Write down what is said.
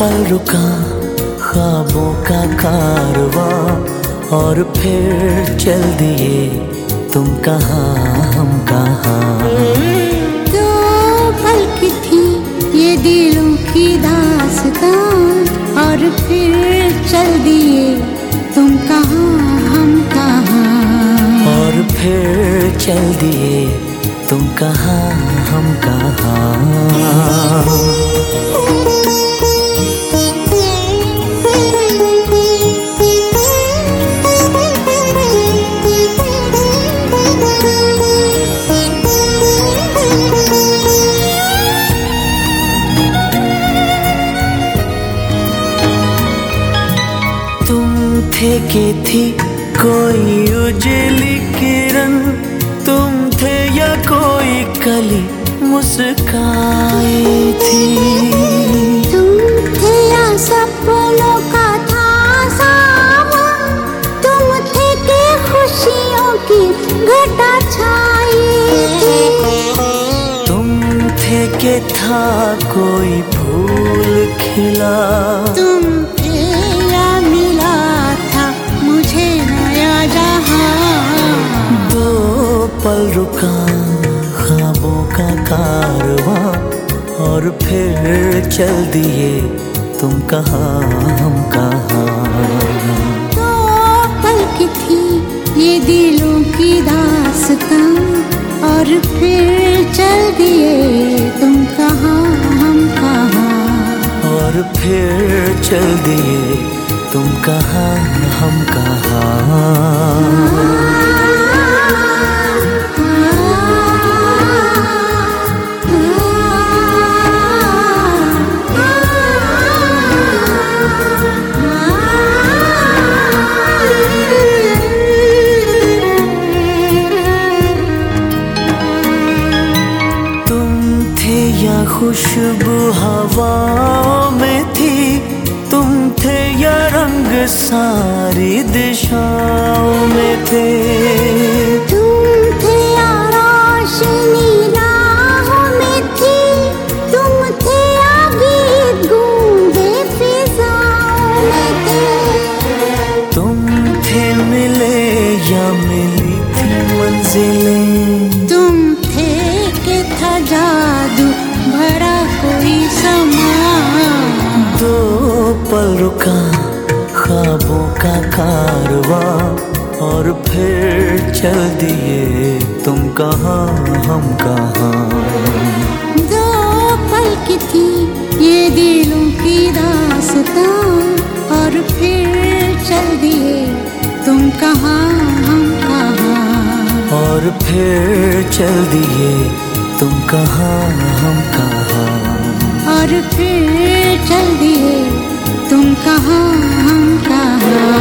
रुका ख्वाबों का कारवा और फिर चल दिए तुम कहाँ हम कहाँ। दो पल की थी ये दिलों की दास्तान और फिर चल दिए तुम कहाँ हम कहाँ। और फिर चल दिए तुम कहाँ हम कहाँ। थे के थी कोई उजली किरण? तुम थे या कोई कली? मुस्काई थी। तुम थे या सपनों का था तुम थे के खुशियों की घटा छाई थी? तुम थे के था कोई फूल खिला? तुम और फिर चल दिए तुम कहाँ हम कहा? तो पल की थी ये दिलों की दास्तां और फिर चल दिए तुम कहाँ हम कहा? और फिर चल दिए तुम कहा हम कहाँ? खुशबू हवा में थी। तुम थे या रंग सारी दिशाओं रुका ख्वाबों का कारवा। और फिर चल दिए तुम कहाँ हम कहाँ? दो पल की थी ये दिलों की दास्तां। और फिर चल दिए तुम कहाँ हम कहाँ? और फिर चल दिए तुम कहाँ हम कहाँ? और फिर चल दिए तुम कहाँ हम कहाँ?